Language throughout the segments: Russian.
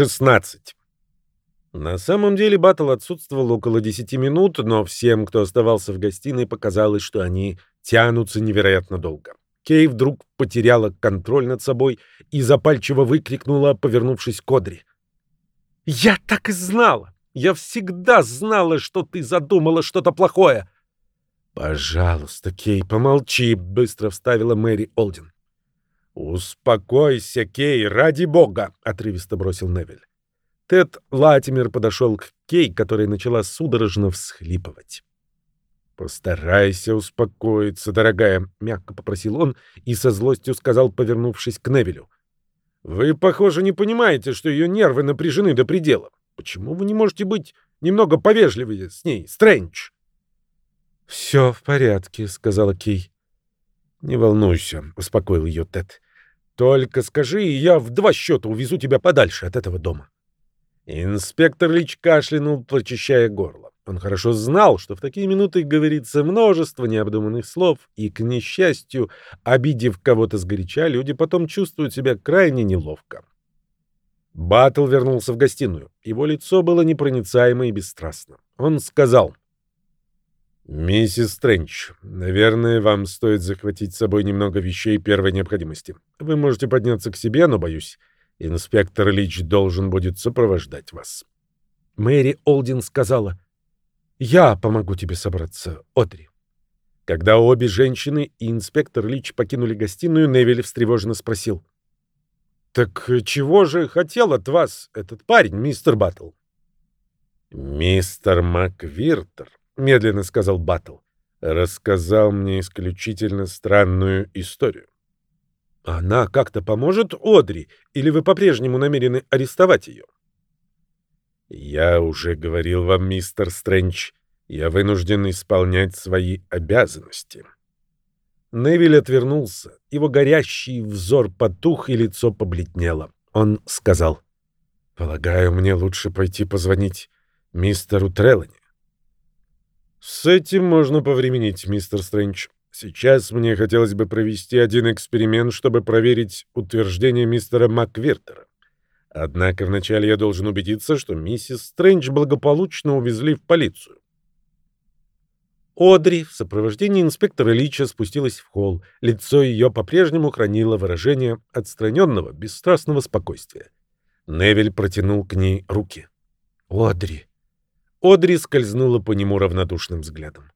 16. На самом деле Баттл отсутствовал около 10 минут, но всем, кто оставался в гостиной, показалось, что они тянутся невероятно долго. Кей вдруг потеряла контроль над собой и запальчиво выкрикнула, повернувшись к Одри. «Я так и знала! Я всегда знала, что ты задумала что-то плохое!» «Пожалуйста, Кей, помолчи», — быстро вставила Мэри Олдин. «Успокойся, Кей, ради бога!» — отрывисто бросил Невель. Тед Латимер подошел к Кей, которая начала судорожно всхлипывать. «Постарайся успокоиться, дорогая», — мягко попросил он и со злостью сказал, повернувшись к Невелю. «Вы, похоже, не понимаете, что ее нервы напряжены до предела. Почему вы не можете быть немного повежливее с ней, Стрэндж?» «Все в порядке», — сказала Кей. «Не волнуйся», — успокоил ее Тед. «Только скажи, и я в два счета увезу тебя подальше от этого дома». Инспектор Лич кашлянул, прочищая горло. Он хорошо знал, что в такие минуты говорится множество необдуманных слов, и, к несчастью, обидев кого-то сгоряча, люди потом чувствуют себя крайне неловко. Баттл вернулся в гостиную. Его лицо было непроницаемо и бесстрастно. Он сказал, «Миссис Стрэндж, наверное, вам стоит захватить с собой немного вещей первой необходимости. Вы можете подняться к себе, но, боюсь, инспектор Лич должен будет сопровождать вас». Мэри Олдин сказала, «Я помогу тебе собраться, Одри». Когда обе женщины и инспектор Лич покинули гостиную, Невиль встревоженно спросил. «Так чего же хотел от вас этот парень, мистер Баттл?» «Мистер Маквиртер», — медленно сказал Баттл, — «рассказал мне исключительно странную историю». «Она как-то поможет Одри, или вы по-прежнему намерены арестовать ее?» «Я уже говорил вам, мистер Стрэндж, я вынужден исполнять свои обязанности». Невиль отвернулся. Его горящий взор потух, и лицо побледнело. Он сказал, «Полагаю, мне лучше пойти позвонить мистеру Треллани». «С этим можно повременить, мистер Стрэндж. Сейчас мне хотелось бы провести один эксперимент, чтобы проверить утверждение мистера Маквертера. Однако вначале я должен убедиться, что миссис Стрэндж благополучно увезли в полицию. Одри в сопровождении инспектора Лича спустилась в холл. Лицо ее по-прежнему хранило выражение отстраненного, бесстрастного спокойствия. Невель протянул к ней руки. «Одри!» Одри скользнула по нему равнодушным взглядом.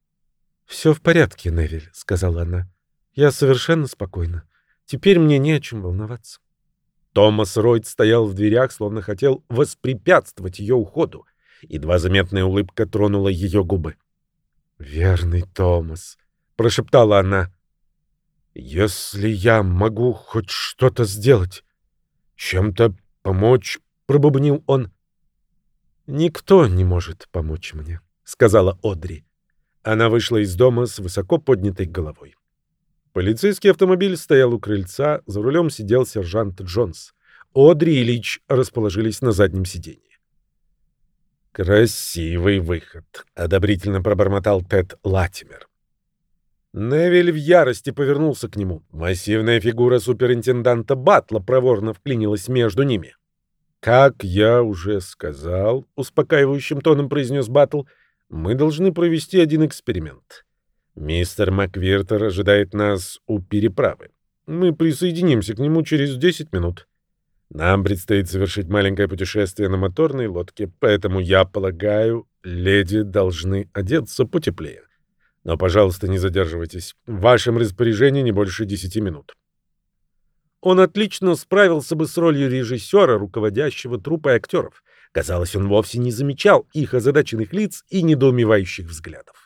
«Все в порядке, Невель», — сказала она. «Я совершенно спокойна. Теперь мне не о чем волноваться». Томас Ройд стоял в дверях, словно хотел воспрепятствовать ее уходу. Едва заметная улыбка тронула ее губы. «Верный Томас», — прошептала она. «Если я могу хоть что-то сделать, чем-то помочь», — пробубнил он. «Никто не может помочь мне», — сказала Одри. Она вышла из дома с высоко поднятой головой. Полицейский автомобиль стоял у крыльца, за рулем сидел сержант Джонс. Одри и Лич расположились на заднем сиденье. «Красивый выход», — одобрительно пробормотал Тед Латимер. Невиль в ярости повернулся к нему. Массивная фигура суперинтенданта Батла проворно вклинилась между ними. «Как я уже сказал», — успокаивающим тоном произнес Батл, — «мы должны провести один эксперимент. Мистер Маквиртер ожидает нас у переправы. Мы присоединимся к нему через 10 минут. Нам предстоит совершить маленькое путешествие на моторной лодке, поэтому я полагаю, леди должны одеться потеплее. Но, пожалуйста, не задерживайтесь. В вашем распоряжении не больше 10 минут. Он отлично справился бы с ролью режиссера, руководящего труппой актеров. Казалось, он вовсе не замечал их озадаченных лиц и недоумевающих взглядов.